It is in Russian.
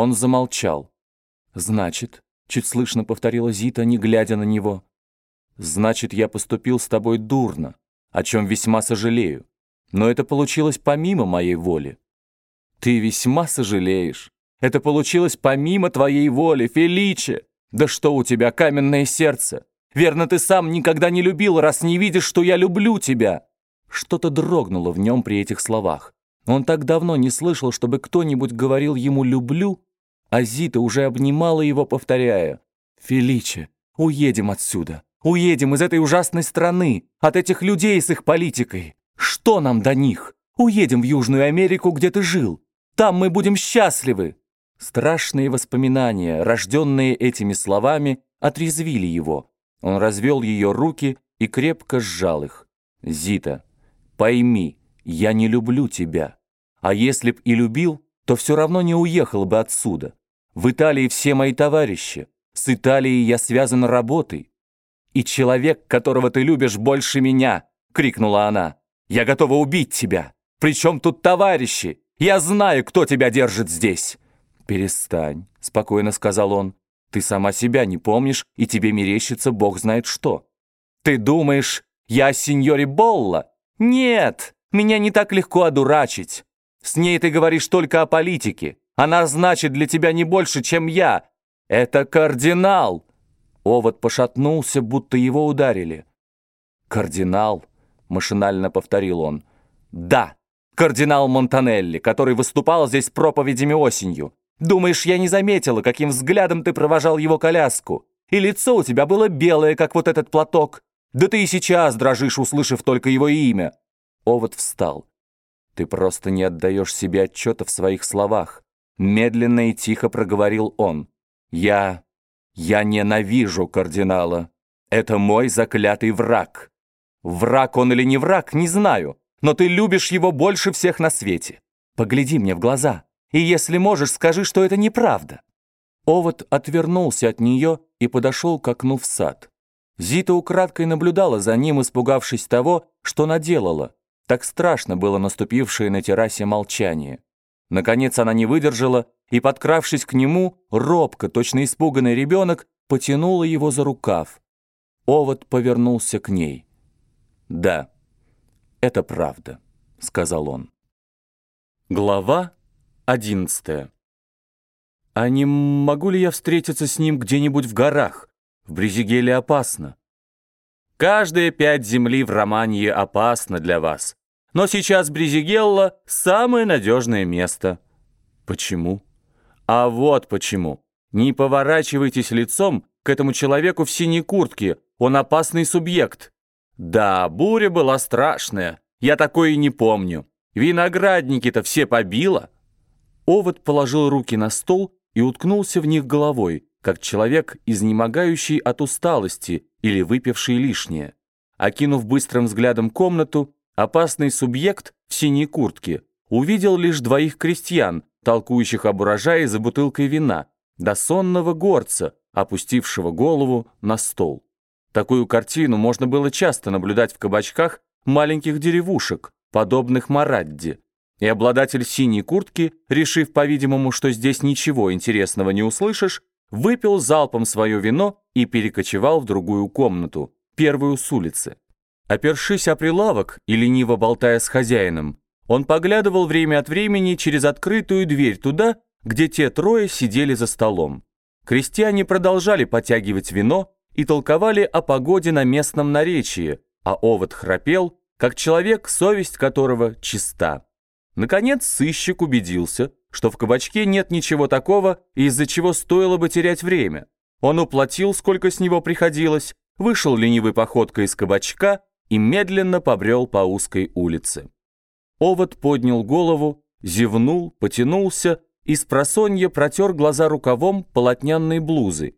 Он замолчал. «Значит», — чуть слышно повторила Зита, не глядя на него, «значит, я поступил с тобой дурно, о чем весьма сожалею. Но это получилось помимо моей воли». «Ты весьма сожалеешь. Это получилось помимо твоей воли, Феличе. Да что у тебя, каменное сердце? Верно, ты сам никогда не любил, раз не видишь, что я люблю тебя». Что-то дрогнуло в нем при этих словах. Он так давно не слышал, чтобы кто-нибудь говорил ему «люблю», а Зита уже обнимала его, повторяя «Феличе, уедем отсюда, уедем из этой ужасной страны, от этих людей с их политикой. Что нам до них? Уедем в Южную Америку, где ты жил. Там мы будем счастливы». Страшные воспоминания, рожденные этими словами, отрезвили его. Он развел ее руки и крепко сжал их. «Зита, пойми, я не люблю тебя. А если б и любил, то все равно не уехал бы отсюда. В Италии все мои товарищи. С Италией я связан работой. И человек, которого ты любишь больше меня, крикнула она. Я готова убить тебя. Причем тут товарищи? Я знаю, кто тебя держит здесь. Перестань, спокойно сказал он. Ты сама себя не помнишь, и тебе мерещится бог знает что. Ты думаешь, я сеньоре Болла? Нет, меня не так легко одурачить. С ней ты говоришь только о политике. Она значит для тебя не больше, чем я. Это кардинал!» Овод пошатнулся, будто его ударили. «Кардинал?» — машинально повторил он. «Да, кардинал Монтанелли, который выступал здесь проповедями осенью. Думаешь, я не заметила, каким взглядом ты провожал его коляску? И лицо у тебя было белое, как вот этот платок. Да ты и сейчас дрожишь, услышав только его имя». Овод встал. Ты просто не отдаешь себе отчета в своих словах. Медленно и тихо проговорил он. Я... я ненавижу кардинала. Это мой заклятый враг. Враг он или не враг, не знаю, но ты любишь его больше всех на свете. Погляди мне в глаза, и если можешь, скажи, что это неправда». Овод отвернулся от нее и подошел к окну в сад. Зита украдкой наблюдала за ним, испугавшись того, что наделала, так страшно было наступившее на террасе молчание. Наконец она не выдержала и, подкравшись к нему, робко, точно испуганный ребенок, потянула его за рукав. Овод повернулся к ней. «Да, это правда», — сказал он. Глава одиннадцатая. «А не могу ли я встретиться с ним где-нибудь в горах? В Брезигеле опасно». «Каждая пять земли в Романии опасна для вас. Но сейчас Бризигелла – самое надежное место. Почему? А вот почему. Не поворачивайтесь лицом к этому человеку в синей куртке. Он опасный субъект. Да, буря была страшная. Я такое и не помню. Виноградники-то все побило. Овод положил руки на стол и уткнулся в них головой, как человек, изнемогающий от усталости или выпивший лишнее. Окинув быстрым взглядом комнату, опасный субъект в синей куртке увидел лишь двоих крестьян, толкующих об урожае за бутылкой вина, до сонного горца, опустившего голову на стол. Такую картину можно было часто наблюдать в кабачках маленьких деревушек, подобных Марадде. И обладатель синей куртки, решив, по-видимому, что здесь ничего интересного не услышишь, выпил залпом свое вино и перекочевал в другую комнату, первую с улицы. Опершись о прилавок и лениво болтая с хозяином, он поглядывал время от времени через открытую дверь туда, где те трое сидели за столом. Крестьяне продолжали потягивать вино и толковали о погоде на местном наречии, а овод храпел, как человек, совесть которого чиста. Наконец сыщик убедился, что в кабачке нет ничего такого, из-за чего стоило бы терять время. Он уплатил, сколько с него приходилось, вышел ленивой походкой из кабачка и медленно побрел по узкой улице. Овод поднял голову, зевнул, потянулся и с просонья протер глаза рукавом полотнянной блузы